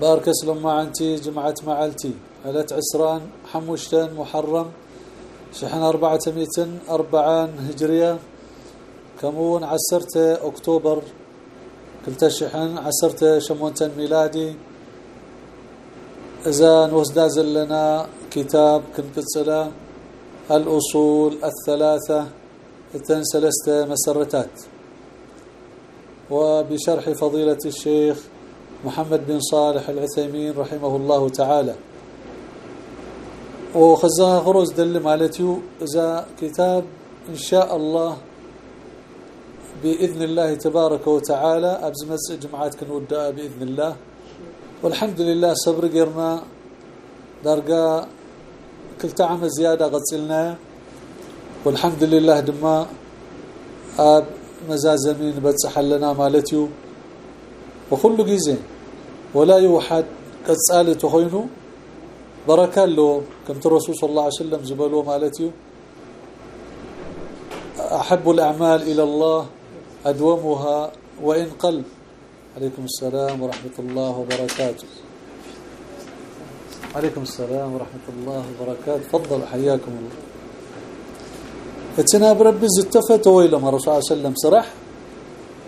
بارك اسلم معنتي جمعة معلتي علت عسران حموشتن محرم. شحن أربعة ميتن أربعان هجرية. كمون عسرت أكتوبر. كلت شحن عسرت شمونتن ميلادي. إذا نوزداز لنا كتاب كنقصلا الأصول الثلاثة. التنسلست مسرتات. وبشرح فضيلة الشيخ محمد بن صالح العثيمين رحمه الله تعالى. وخزا خروز دل مالتيو إذا كتاب إن شاء الله بإذن الله تبارك وتعالى أبز مس جمعات كنودا بإذن الله. والحمد لله صبر غيرنا درجه كل عام زيادة غسلنا والحمد لله دما آب مزازمين بتصح لنا مالتيو. وكل جزء ولا يوحد قصال تخينو بركة له كنت الرسول صلى الله عليه وسلم زبلوا مالتي أحب الأعمال إلى الله أدومها وإن قل عليكم السلام ورحمة الله وبركاته. عليكم السلام ورحمة الله وبركاته. تفضل حياكم الله. اتنا برب زتفت ويلا ما الرسول صلى الله عليه وسلم سرح.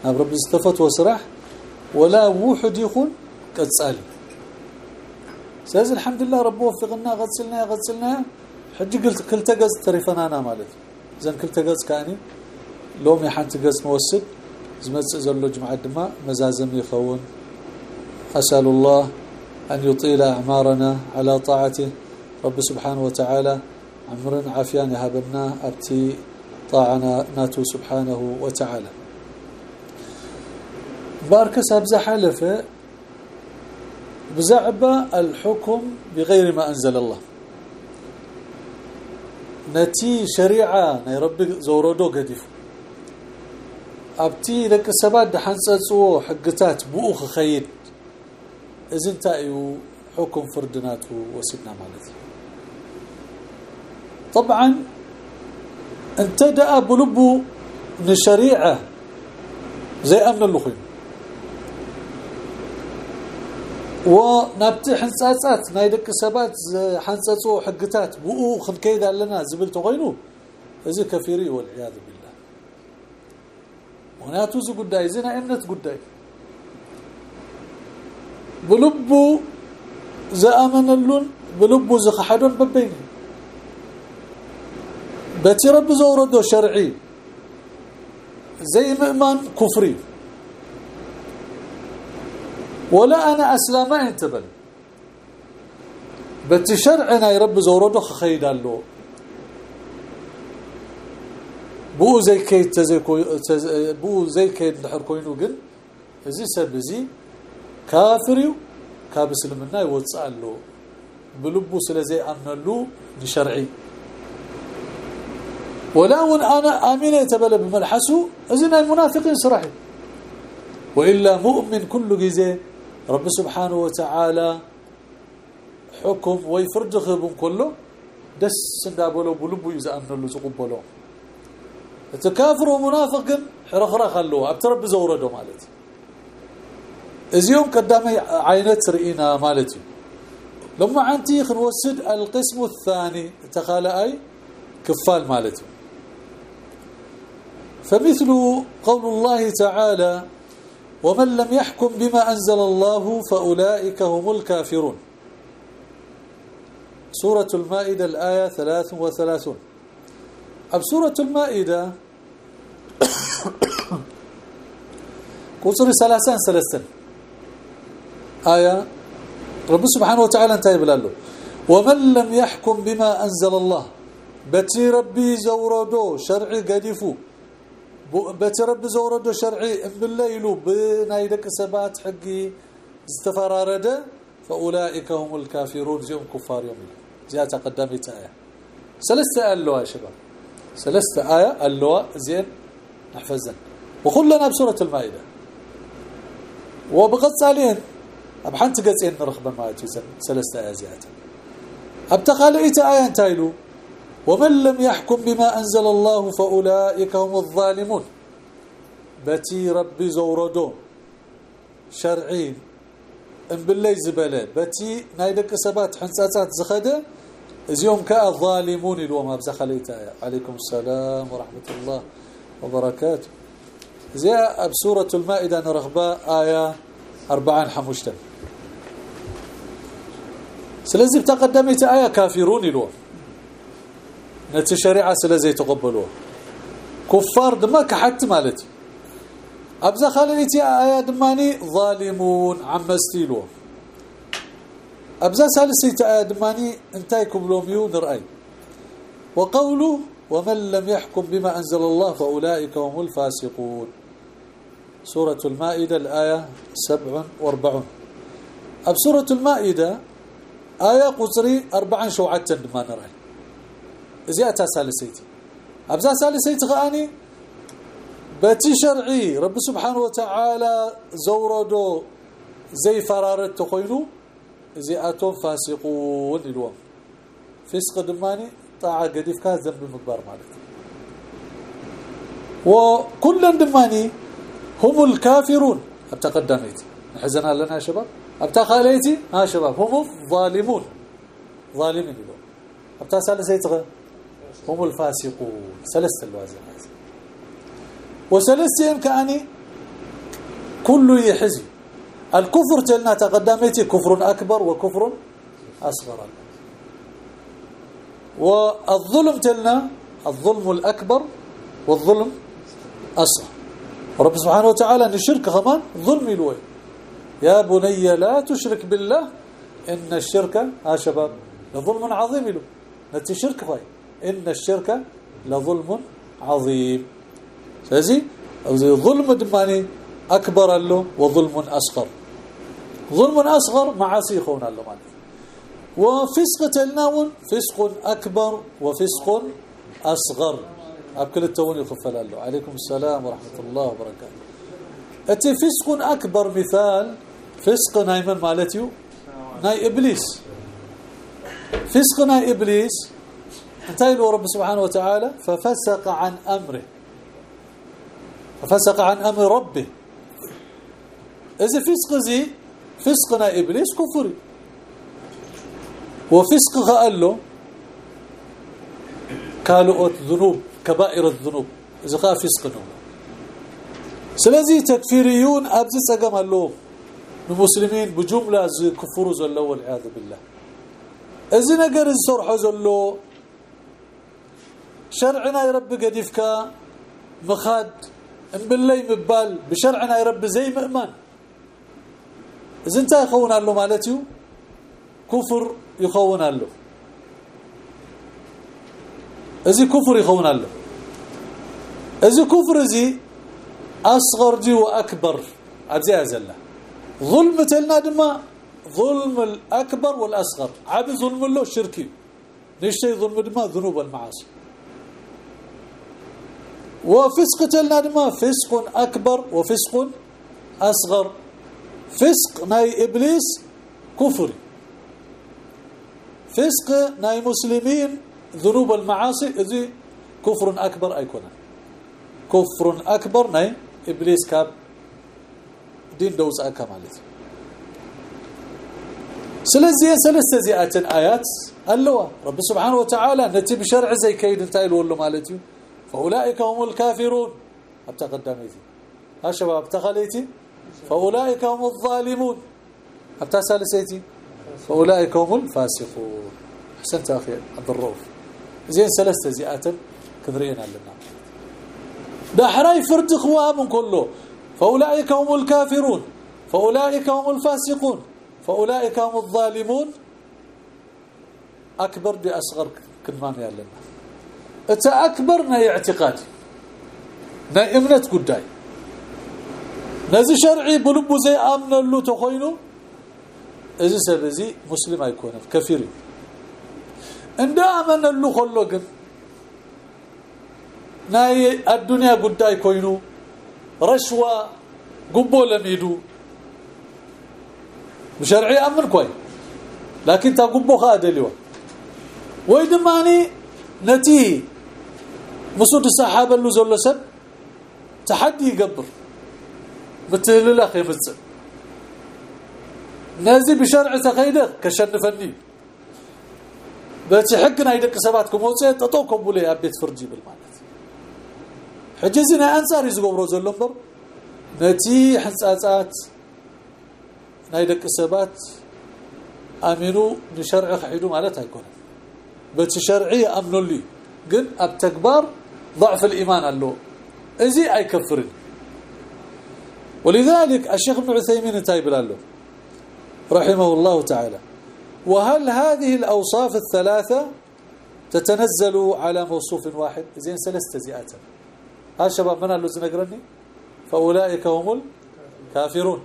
برب زتفت وسرح. ولا وحد يخون. قصالي ساز الحمد لله رب وفقنا غسلنا غسلنا. حج قلت كل تقص تريفنا أنا مالتي زين كل تقص كأني لوم يحنت قص موسد. زمص زلو جمعة دما مزازم يخون. أسأل الله أن يطيل أعمارنا على طاعته. رب سبحانه وتعالى عمرنا عافيان يهبنا أبتي طاعنا ناتو سبحانه وتعالى. باركس ابزا حلفة. بزعبة الحكم بغير ما أنزل الله. نتي شريعة ني ربي زوردو قديف أبتي لك سباد حنصصو حقتات بوخ خيد. إذن تأيو حكم فردناتو وسدنا مالت طبعا انتدأ بلبو من الشريعة زي أمن اللخين ونبتي حنصاصات ناي دك سبات حنصصو حقتات بو خنكيد لنا زبل تغينو اذا كفيري والعياذ بالله وناتو زي قداي زنا امنت قداي بلبو زامن اللون بلبو زخحدون ببين بتي رب زوردو شرعي زي مؤمن كفري ولا أنا اسلام انتبل بتشرعنا رب زورده خيدالو بو زي كي تزكو بو زي كي دحر كوينو جن. إزي سبزي كافريو كابسلمنا يوصالو بلبو سلازي أمنلو بشرعي ولا أنا آمين يتبل بملحسو اذن المنافقين صراحة وإلا مؤمن كل جزء رب سبحانه وتعالى حكم ويفرج خبن كله دس اندابلو بلبو يزامنلو زقبلو التكافر ومنافق حرخرخ له ابترب زورده مالتي. ازيوم قدامي عينت رئينا مالتي. لما عنتي خنوسد القسم الثاني تخالأي كفال مالتي. فمثل قول الله تعالى ومن لم يحكم بما أنزل الله فأولئك هم الكافرون. سورة المائدة الآية 33 أب سورة المائدة قصر ثلاثان ثلاثا آية رب سبحانه وتعالى انتهي بلاله. ومن لم يحكم بما أنزل الله. بتي ربي زوردو شرعي قديفو. بترب زوردو شرعي بالليل بنايدك سبات حقي استفرارده فأولئك هم الكافرون زيهم كفار يوم زياده قدمت آية. ثلاثة اللواء يا شباب. ثلاثة آية اللواء زين نحفظن وكلنا بسورة المائدة. وبقصالين ابحنت قصين نرخب ما يتسن ثلاثة آية زيادة. ابتقاليت آية انتايلو ومن لم يحكم بما أنزل الله فأولئك هم الظالمون. بتي ربي زوردو شرعين إن بالله زبله بتي ناي دق سبات حنصاصات زخده. ازيوم كالظالمون الوما بزخليت عليكم السلام ورحمة الله وبركاته. زي بسوره المائدة نرغبة آية 40 حمشتن سلازم تقدمت آية كافرون الوما نت شريعة سلازي تقبلوه. كفار دما كحت مالتي. أبزا خليتي ايا دماني ظالمون عمستيلو أبزا ثالثي ايا دماني انتي كبلوميو نراي وقوله ومن لم يحكم بما أنزل الله فأولئك هم الفاسقون. سورة المائدة الآية 47 أب سورة المائدة آية قصري 40 شوعة دما نراي ازياتا ثالثيتي ابزا ثالثيتي غاني بتي شرعي رب سبحانه وتعالى زوردو زي فرارت تخينو زي اتوم فاسقون اليوم فسق دماني طاعه قديف كان ذنب مقبار مالك وكل دماني هم الكافرون ابتقدميت حزنا لنا يا شباب ابتخاليتي ها شباب هم الظالمون ظالمين اليوم ابتا ثالثه هم الفاسقون. ثلاثة الوازن وثلاثين كأني كل يحزي الكفر تلنا تقدمتي كفر أكبر وكفر أصغر. والظلم تلنا الظلم الأكبر والظلم أصغر. رب سبحانه وتعالى إن الشرك كمان ظلم الوي يا بني لا تشرك بالله إن الشرك ها شباب لظلم عظيم له نتي شرك فاي. إن الشرك لظلم عظيم. سأزي؟ ظلم دماني أكبر له وظلم أصغر. ظلم أصغر معاصي يخون له مالك وفسق تلناون فسق أكبر وفسق أصغر. اكل التون يخفل له عليكم السلام ورحمة الله وبركاته. أتي فسق أكبر مثال. فسق نايمن مالتيو؟ ناي إبليس. فسق ناي إبليس. انتهى رب سبحانه وتعالى ففسق عن أمره. ففسق عن أمر ربه. إذا فسق زي فسقنا إبليس كفري. وفسق قال له قالوا ذنوب كبائر الذنوب. إذا قال فسق سلازي تكفيريون أبز سقم له. المسلمين بجملة كفروا زلوا والعياذ بالله. إذا نقر الصرح زلوا شرعنا يرب قديفك مخاد ان بالله مبال بشرعنا يا رب زي مؤمن إذا انت يخون له مالتي كفر يخون له إذا كفر يخون له إذا كفر زي أصغر دي وأكبر. ابزي ازله ظلم تلنا دما ظلم الأكبر والأصغر. عاد ظلم له شركي. نشتي ظلم دما ذنوب المعاصي. وفسق تلنا دما فسق أكبر وفسق أصغر. فسق ناي إبليس كفر. فسق ناي مسلمين ذنوب المعاصي. إذي كفر أكبر أيكون كفر أكبر ناي إبليس كاب دين دوز أكمالت سلازي ثلاثة زيات آيات. اللوا رب سبحانه وتعالى نتي بشرع زي كيد انتايل ولو مالتي فأولئك هم الكافرون. ابتقدميتي ها شباب ابتخليتي فأولئك هم الظالمون. ابتسالسيتي فأولئك هم الفاسقون. أحسنت أخي عبد الرؤوف زين ثلاثة زيات كثرينا لنا دحراي فرد خوام كله. فأولئك هم الكافرون. فأولئك هم الفاسقون. فأولئك هم الظالمون. أكبر باصغر كمان يالنا اتا أكبر ناي اعتقادي. ناي امنت قداي. نزي شرعي بلبو زي آمن له تخينو إذا سبزي مسلم يكون كفير. عند آمن له خلوق ناي الدنيا قداي كوينو رشوة قبو لميدو. بشرعي آمن كوي. لكن تا قبو اليوم ويدماني نتي مسود الصحابه اللي زلو سب تحدي يقبر بتللا خيمص نازي بشرع تخيده كشنفني بس حقنا يدك سباتكم وصيت تطوكم بولي ابيت فرجي بالمعنى حجزنا انصار يزغبرو زلمبر نتي حصاصات ናይ ደቂ ሰባት ኣሚኑ ንሸርዒ ክሒዱ ማለት ኣይኮነን በቲ ሸርዒ ኣምነሉ ግን ኣብ ተግባር ضعف الايمان አለው እዚ አይከፍርን ولذلك الشيخ ابن عثيمين تايب له رحمه الله تعالى وهل هذه الأوصاف الثلاثة تتنزل على موصوف واحد زين ثلاثه زيات ها شباب من اللي زنقرني فاولئك هم الكافرون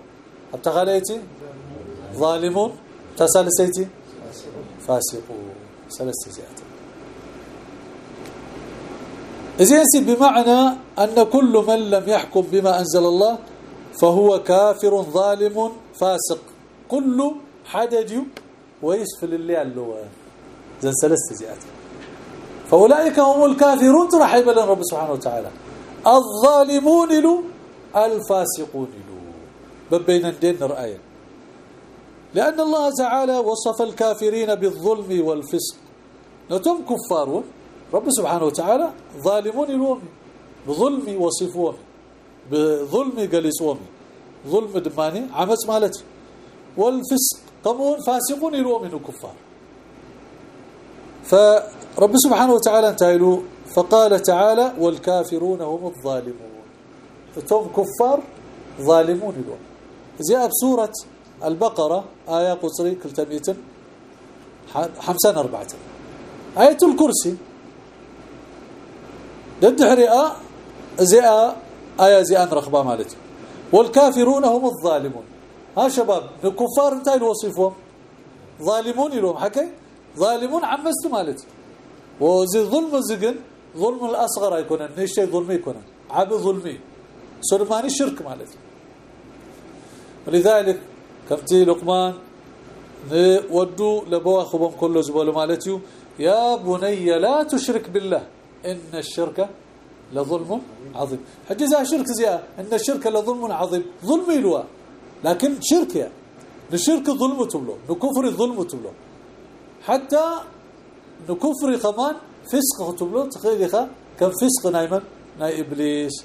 ابتغاليتي ظالمون تسالسيتي فاسقون ثلاثه زيات إذن بمعنى أن كل من لم يحكم بما أنزل الله فهو كافر ظالم فاسق. كل حدج ويسفل اللي اللي زين ثلاث زيات فأولئك هم الكافرون ترحب لنا رب سبحانه وتعالى. الظالمون له الفاسقون له. بين الدين رأيه لأن الله تعالى وصف الكافرين بالظلم والفسق. نتم كفار. رب سبحانه وتعالى ظالمون الوم بظلم وصفوهم بظلم قلسوهم ظلم دماني عمس مالتي. والفسق قمون فاسقون الوم كفار. فرب سبحانه وتعالى انتهلوا فقال تعالى والكافرون هم الظالمون. ثم كفار ظالمون الوم زي بسوره البقرة آية قصري كلتميتم 54 آية الكرسي ددحرئه زي آية زي ان رخبة مالتي والكافرون هم الظالمون. ها شباب الكفار انتهي وصفهم ظالمون لهم حكي؟ ظالمون عمست مالتي وزي ظلم زقن ظلم الأصغر يكون الشيء ظلمي يكون. عب ظلمي. سلماني شرك مالتي ولذلك كفتي لقمان ودو لبواخبهم كله زبول مالتي يا بني لا تشرك بالله. إن الشرك لظلم عظيم. حجزا شرك زيا إن الشرك لظلم عظيم. ظلم يلوا لكن شرك يا. الشرك ظلم تبلو. نكفر ظلم تبلو. حتى نكفر كمان فسق تبلو. تخيلها كم فسق نايما ناي إبليس.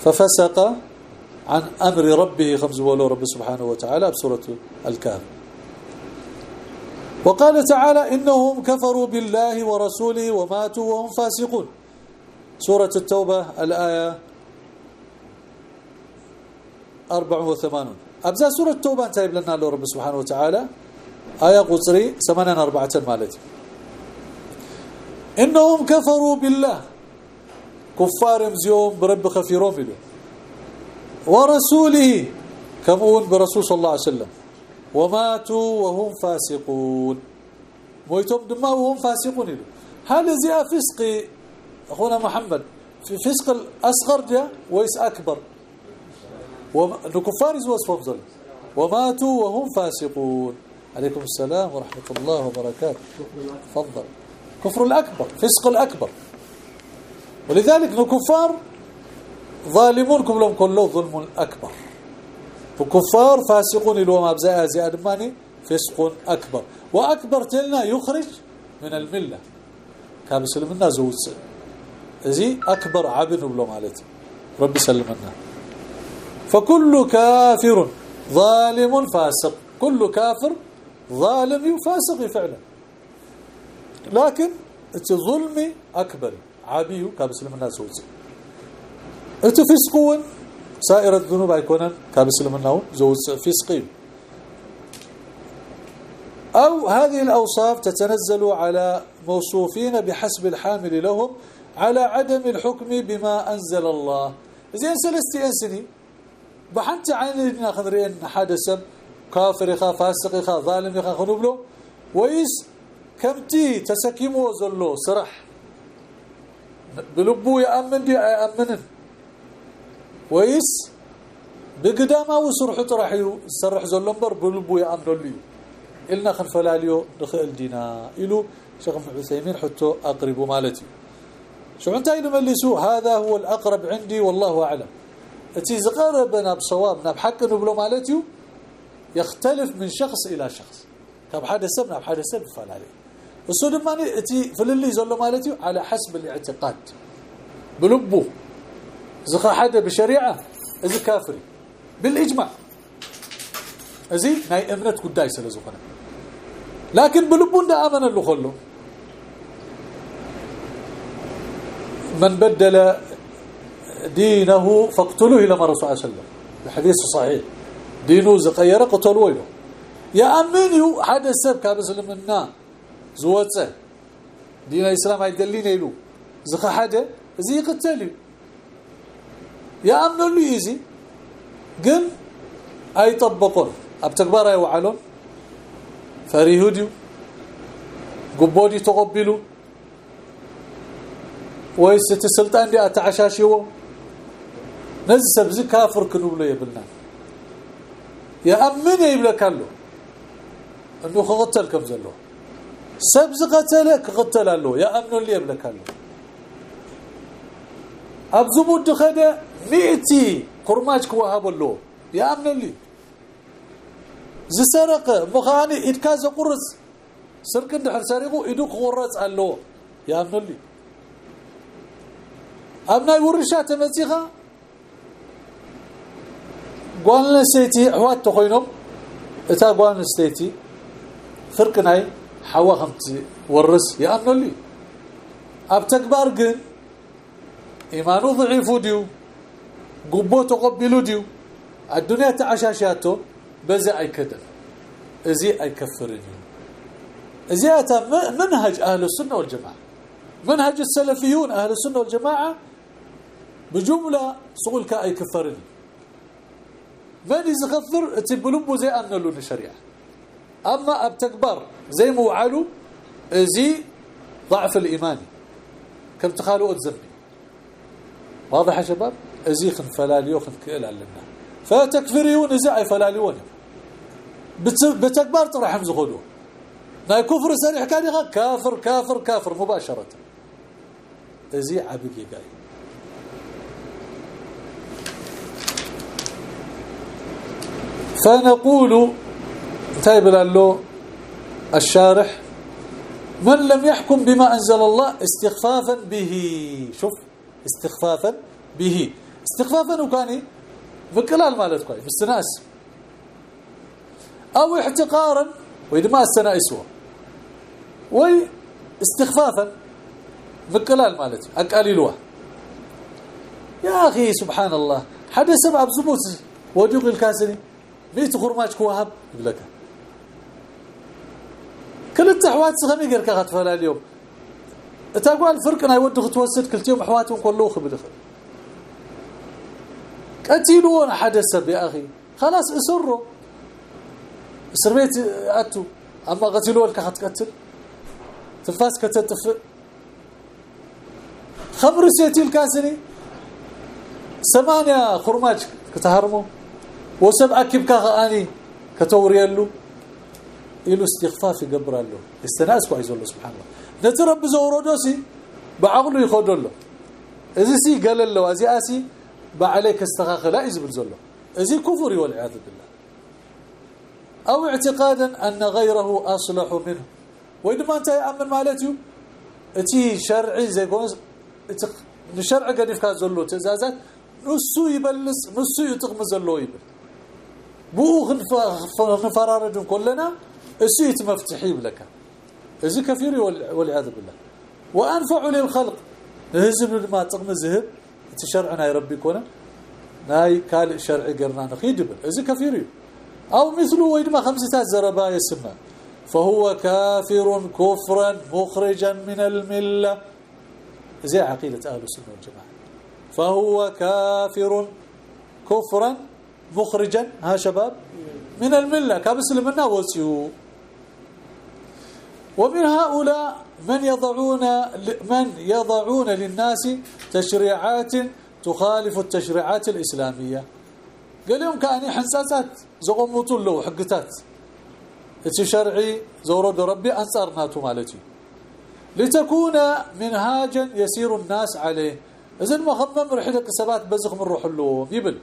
ففسق عن أمر ربه خمس ولو رب سبحانه وتعالى بسورة الكهف. وقال تعالى إنهم كفروا بالله ورسوله وماتوا وهم فاسقون. سورة التوبة الآية 84 أبزا سورة التوبة تايب لنا له رب سبحانه وتعالى. آية قصري 84 مالتي. إنهم كفروا بالله. كفار مزيوم برب خفيرون بله ورسوله كمون برسول صلى الله عليه وسلم. وماتوا وهم فاسقون. مويتم دما وهم فاسقون. هل زي فسق أخونا محمد؟ في فسق الأصغر جاء ويس أكبر. وكفار وصفهم ظلم وماتوا وهم فاسقون. عليكم السلام ورحمة الله وبركاته. تفضل. كفر الأكبر فسق الأكبر. ولذلك الكفار ظالمون كلهم كله ظلم أكبر وكفار فاسقون لو ما بزاء زياد ماني فسق أكبر. وأكبر تلنا يخرج من الملة. كان سلمنا زوج زي أكبر عبد بلو مالتي. ربي سلمنا فكل كافر ظالم فاسق. كل كافر ظالم فاسق فعلا. لكن ظلمي أكبر. عبيه كابسلم الناس وزي اتفسقون سائر الذنوب يكون كابسلم الناس زوج فسقي أو هذه الأوصاف تتنزل على موصوفين بحسب الحامل لهم على عدم الحكم بما أنزل الله. زين سلستي أنسني بحنت عيننا خضرين حدا سب كافر يخا فاسق يخا ظالم يخا خنبلو ويس كمتي تسكيمو زلو سرح. بلبو يأمن دي ويس بقدامه وسرح طرحيو سرح زلو مبر بلبو يأمن لي إلنا خنفلاليو دخل دينا إلو شيخ عثيمين حتى أقرب مالتي شو انت ملسوا هذا هو الأقرب عندي والله أعلم اتي زقربنا بصوابنا بحق نبلو مالتيو يختلف من شخص إلى شخص طب حدا سبنا بحدا سب فعل عليه السود ماني اتي فللي زلو مالتيو على حسب الاعتقاد بلبه زخا حدا بشريعة؟ إذا كافري بالإجماع. ازي ناي امنت قداي سلازوخنا لكن بلبون ده آمن له خلو. من بدل دينه فاقتلوه إلى الرسول صلى الله عليه وسلم. الحديث صحيح. دينه زقيره قتلوه له يا امنيو حدا سب كابسلمنا زوته دين الإسلام هيدلين يلو زخ حدا زي قتلي يا امنوا له يزي قل أي طبقون. ابتكبار أي وعلون. فريهوديو قبودي تقبلوا ويست السلطان دي أتعشاشيو. نزل سبزي كافر كنوبله يبلنا. يا امن يبلك له انه قتل كم زلو. سبز قتلك قتل له يا امن اللي يبلك له ابزمود خده مئتي قرماج كوهب له يا أمن اللي. زسرق مخاني إدكاز قرص. سرق اندحر سرقو ايدو قرص الله يا أمن اللي. ابنا يورشات تمسيخه قالنا سيتي حوات تخوينهم. إتا قالنا سيتي فرقناي حوا خمتي ورس يا انه لي أب تكبار قن. ايمانه ضعيف ديو قبو تقبلوا ديو الدنيا تعشاشاته بزا أي كدر. إزي أي كفرني إزي أتا منهج أهل السنة والجماعة. منهج السلفيون أهل السنة والجماعة بجملة سقول كأي كفرني من يزغفر تبلبو زي أن له الشريعه أما ابتكبر زي موعلو زي ضعف الإيمان. كم تخالوا ذنبي واضح يا شباب؟ إزي خن فلاليو خن كيل علمنا. فتكفريون زي أي فلاليون. بتكبر طرح مزغدو ناي كفر سريح كان كافر كافر كافر مباشرة. إزي عبقي قاي فنقول طيب له الشارح من لم يحكم بما أنزل الله استخفافا به. شوف. استخفافا به. استخفافا وكان بكلال مالت كويس استناس أو احتقارا وإذا ما السنة اسوا وي استخفافا بكلال مالت اقليلوا يا أخي سبحان الله حدا سبب زبوت وديق الكاسري ميت خرماج كوهب لك. كل التحوات سخمي غير كغتفلا اليوم. تقول فرقنا يودخ توسد كلتيهم حواتهم كله خبدخ قتلون حدث يا أخي خلاص اسروا اسر بيت اتو اما قتلوا لك حتقتل تنفاس كتتف خبر سيتي الكاسني ثمانية خرماج كتهرموا وسبع كبكا اني كتوريلو يلو استغفاف يقبر له استناس كويس الله سبحانه نترب زوردوسي بعقله يخدله اذا سي قال له ازي اسي بعليك استغاخ لا يزبل زله ازي كفر والعياذ بالله أو اعتقادا ان غيره اصلح منه واذا ما انت يامن مالتي اتي شرعي زي قوس الشرع قد يفكا زلو تزازات نسو يبلس نسو يتقم زلو يبل بو نفرارد كلنا اسو يتمفتحي لك ازي كثير والعياذ بالله وانفع للخلق هزب ما تقم ذهب شرعنا يا ربي كونه ناي قال شرعي قرنا نخيدبل اذا كفير أو مثله ويدما خمسه زربا يسمى فهو كافر كفرا مخرجا من المله زي عقيده أهل السنة والجماعه فهو كافر كفرا مخرجا ها شباب من المله كمسلمنا وسيو ومن هؤلاء من يضعون من يضعون للناس تشريعات تخالف التشريعات الإسلامية. قال لهم كأني حنساسات زقمطوا له حقتات. اتي شرعي زورد ربي أنصرناتو مالتي. لتكون منهاجا يسير الناس عليه. اذا ما خمم رحلة سبات بزخ من روح له يبل.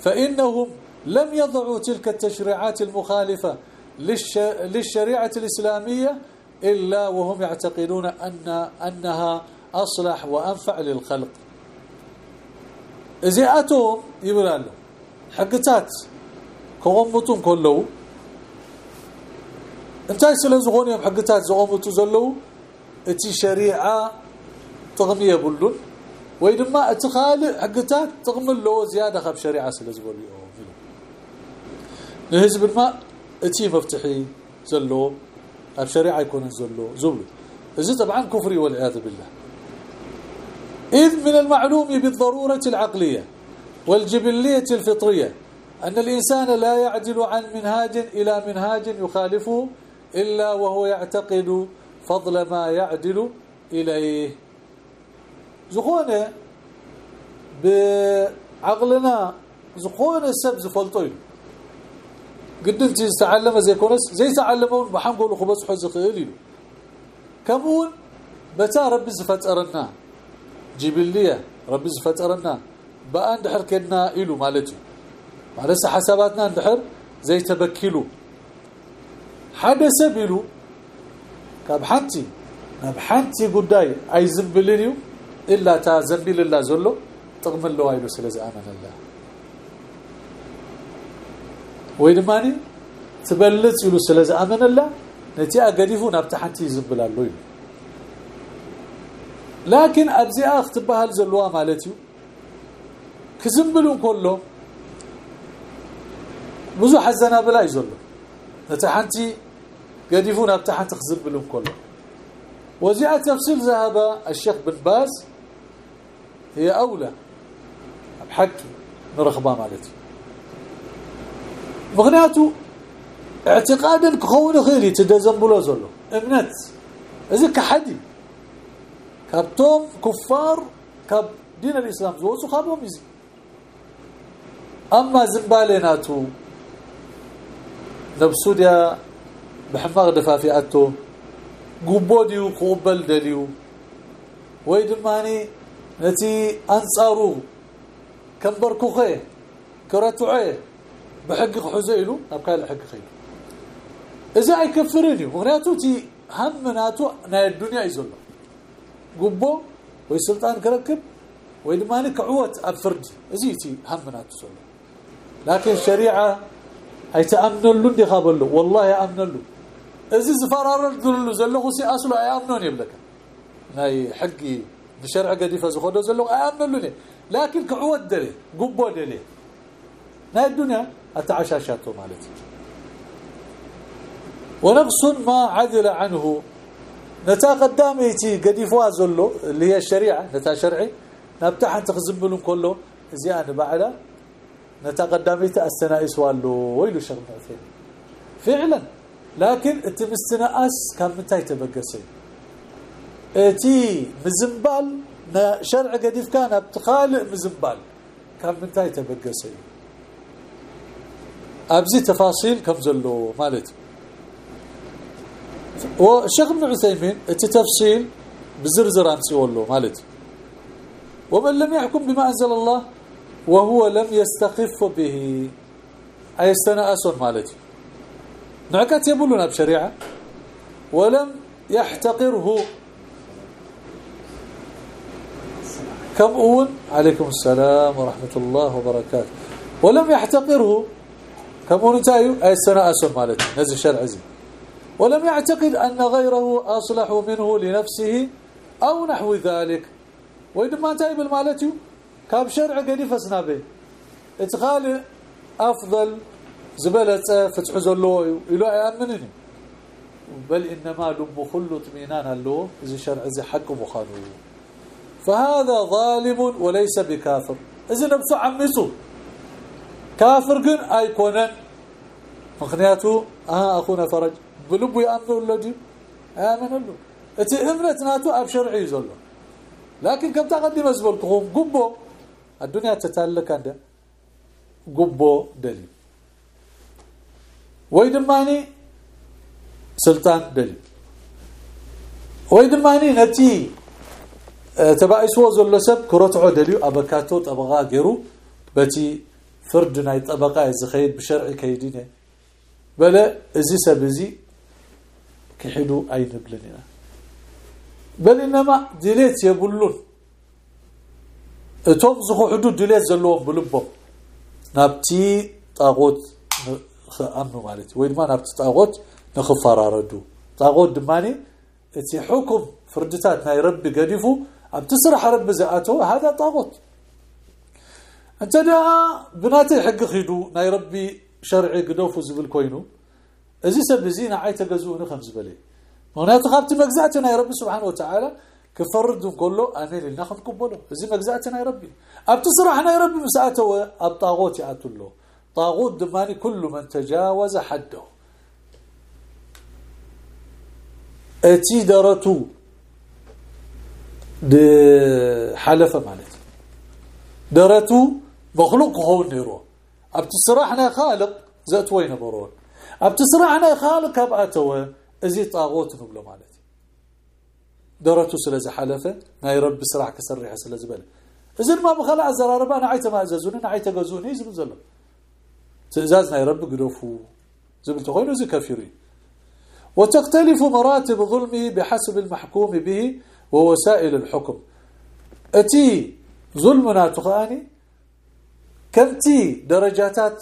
فإنهم لم يضعوا تلك التشريعات المخالفة للشريعة الإسلامية إلا وهم يعتقدون أن أنها أصلح وأنفع للخلق. إذا أتوم يقول له حقتات كغمطون كله. انتي سلازغون يوم حقتات زغمطو زلو إتي شريعة طغمي يبلون. ويدما اتخال حقتات تغم له زيادة خب شريعة سلازغون لهزب الماء إتي مفتحي زلو. اب شريعه يكون زلو زبل إذا طبعا كفري والعياذ بالله. إذ من المعلوم بالضرورة العقلية والجبلية الفطرية أن الإنسان لا يعدل عن منهاج إلى منهاج يخالفه إلا وهو يعتقد فضل ما يعدل إليه. زخونة بعقلنا زخونة السب زفلطين قد انت تعلم زي كونس زي تعلمون بحنقول خبز حز خيلي كمون بتا ربي زفترنا؟ جبليه ربي زفترنا؟ بقى اندحر كنا إلو مالتي. معلش حساباتنا اندحر زي سبيلو كاب حنتي ناب حنتي قداي. أي زبلنيو إلا تا زبيل الله زلو. تقم له ايلو سلاز آمن الله. ويدماني تبلت يلو سلاز امن الله نتي اقديفو ناب حنتي زبلالو لكن ابزي اخت بهال زلوا مالتي كزنبلون كله بزو حزنا بلا يزلو نتحنتي قديفون تحت تخزر بلهم كله وجاء تفصيل ذهب الشيخ بن باز هي أولى بحكي نرخبا مالتي مغنياته اعتقادا كخون خيري تدزنبلو زلو امنت اذا كحدي كابتوم كفار كاب دين الإسلام زوسو خابهم يزي أما زنباليناتو نبسوديا بحماق دفافياتو قبوديو قبل دليو ويدماني نتي انصارو كمبركوخه كرتوعه بحق حزيلو ابقى الحق خير. إذا يكفرني مغنياتو تي همناتو نا الدنيا يزول قبو ويسلطان كركب ويدماني كعوت افرد ازيتي همناتو سول لكن الشريعه أي تأمنوا له دي خابلو والله يامن له ازي زفرار دلو زلو سي أصله ايامنون يبلك هاي حقي بشرع قد يفزخدو زلو ايامنون لكن كعود دلي قبو دلي هاي الدنيا اتعشاشاته مالتي. ونقص ما عدل عنه. نتا قداميتي قد يفوازلو اللي هي الشريعة نتا شرعي. نبتح تخزبلون كله. زياده بعدها نتا قداميتي السنائس والو. ويلو شرط فعلا. لكن أنت مستناس كان متى تبقسي أتي مزنبال شرع قديف كان بتخالق مزنبال. كان متى تبقسي أبزي تفاصيل كم زلو مالتي والشيخ ابن عثيمين التفصيل بزرزر أمسي والله مالتي ومن لم يحكم بما أنزل الله وهو لم يستخف به. أي استناس مالتي نعكت يبلون بشريعة ولم يحتقره. كم أول عليكم السلام ورحمة الله وبركاته. ولم يحتقره. كم أول تايو أي السنة أسر مالتي نزل شرع زي ولم يعتقد أن غيره أصلح منه لنفسه أو نحو ذلك. وإنما تايب المالتي كاب شرع قد يفسنا به. ادخال أفضل زبلت فتح زلو يلو يامنني بل إنما لب خل اطمئنان له اذا شرع زي حق مخالو فهذا ظالم وليس بكافر. اذا نفسه عمسه كافر جن ايكونن مخنياتو آه اخونا فرج بلبو يامنوا له دي امن له إتي امنت ناتو أب شرعي زلو. لكن كم تقدم ازبلكم قبو. الدنيا تتالك عنده. قبو دليل. ويدماني سلطان دليل. ويدماني نتي تبعيسو زلو سب كرتعو دليو أبكاتو طبقا غيرو. بتي فرد ناي طبقة زخيد بشرع كيدينه بلا ازي سبزي كحدو اي نبلنا بل إنما ديليت يقولون اتوم زخو حدود ديليت زلوهم بلبهم. نابتي طاغوت امنو مالتي. وين ما نابتي طاغوت نخفراردو طاغوت دماني إتي حكم فردتات ناي ربي قديفو أم تسرح رب زاتو هذا طاغوت. أنت دا بناتي حق خيدو ناي ربي شرعي قدوفو زبل كوينو. أزي سبزينا عاي تغزونه خمس بلي مغنيات خابت مغزعتنا يا رب سبحانه وتعالى كفرد كله امين لنا خد قبله أزي مغزعتنا يا ربي. ابتصرحنا يا ربي مساته الطاغوت ياتلو طاغوت دماني كل من تجاوز حده. أتي درتو د حلفة مالتي درتو مخلوق هو نيرو. ابتصرحنا خالق ذات وين برون ابتصرحنا خالق اباتوا ازي طاغوت نبلو مالتي. درتو سلازي حلفة ناي رب سرع كسرح سلازي بل. إذن ما بخلع زراربا أنا عيت ما اززون أنا عيت غزوني يزلو زلو تزاز ناي رب قدوفو زبل تخوينو زي كافرين وتختلف مراتب ظلمه بحسب المحكوم به ووسائل الحكم. أتي ظلمنا تخاني كمتي درجاتات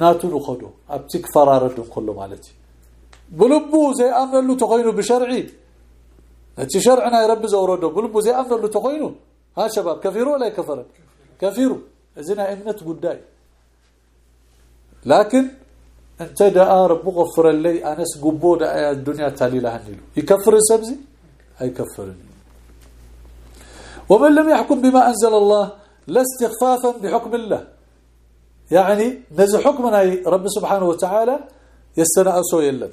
ناتو نخدو ابتك فراردن كله مالتي بلبو زي له تخينو بشرعي اتي شرعنا يا رب زوردو بلبو زي له تخينو ها شباب كفروا ولا كفر كفروا اذن امنت قداي لكن انت دا رب غفر لي انس قبو دا الدنيا تالي لها نيلو يكفر السبزي هي كفرني ومن لم يحكم بما انزل الله لا استخفافا بحكم الله. يعني نزل حكمنا رب سبحانه وتعالى يستنأسوا يلا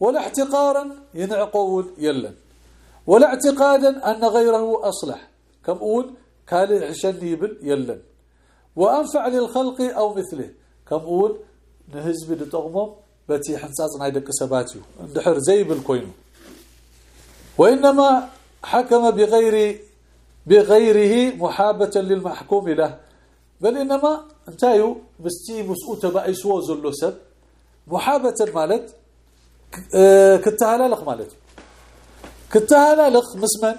ولا احتقارا ينعقول يلا ولا اعتقادا أن غيره أصلح. كم أقول؟ كان عشان يبل يلا وأنفع للخلق أو مثله. كم أقول؟ نهزب لتغمم بتي حنصاصنا يدك سباتيو اندحر زي بالكوينو وإنما حكم بغير بغيره محابة للمحكوم له. بل إنما انتايو بستي مسؤوته بأي سوى زلو سب. محابة مالت كتهلالق مالت. كتهلالق مسمن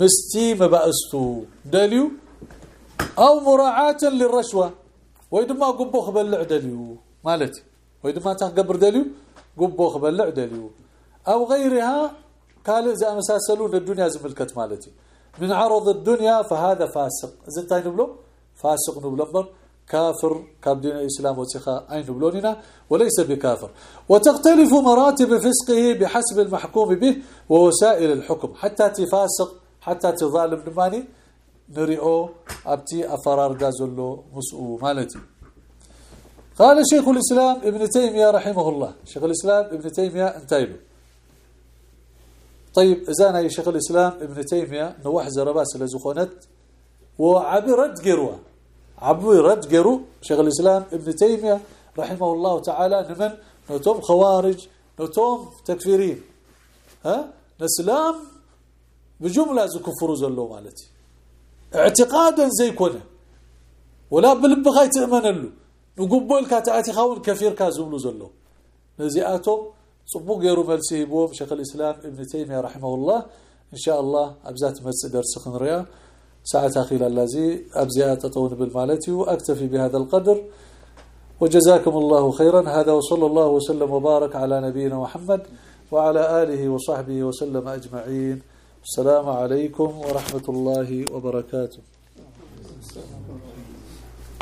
مستي مبأستو. دليو أو مراعاة للرشوة. ويدما قبو خبلع دليو مالتي ويدما تقبر دليو قبو خبلع دليو. أو غيرها قال إذا مساسلون الدنيا زملكت مالتي. من عرض الدنيا فهذا فاسق. زنتاي نبلو فاسق نبلو كافر كابدين الإسلام وتخا أين نبلوننا وليس بكافر. وتختلف مراتب فسقه بحسب المحكوم به ووسائل الحكم. حتى تفاسق حتى تظالم دماني نريئو أبتي أفرار دازلو مسؤو مالتي. قال شيخ الإسلام ابن تيمية رحمه الله. شيخ الإسلام ابن تيمية انتايلو طيب إذا يا شيخ الإسلام ابن تيمية نوح زرباس لزخونت قروة. عبي رد قرو شيخ الإسلام ابن تيمية رحمه الله تعالى نمن نتوم خوارج نتوم تكفيرين. ها؟ نسلام بجملة زكفروا زلو مالتي. اعتقادا زي كونه. ولا بالبغاي تأمن له. نقبل كاتعاتي خاون كثير كازبلو زلو. نزياتهم صبو غيرو ملسي بوم شيخ الإسلام ابن تيمية رحمه الله إن شاء الله أبزات مس درس خنريا ساعة خلال الذي أبزيات تطون بالمالتي وأكتفي بهذا القدر وجزاكم الله خيرا هذا وصلى الله وسلم وبارك على نبينا محمد وعلى آله وصحبه وسلم أجمعين السلام عليكم ورحمة الله وبركاته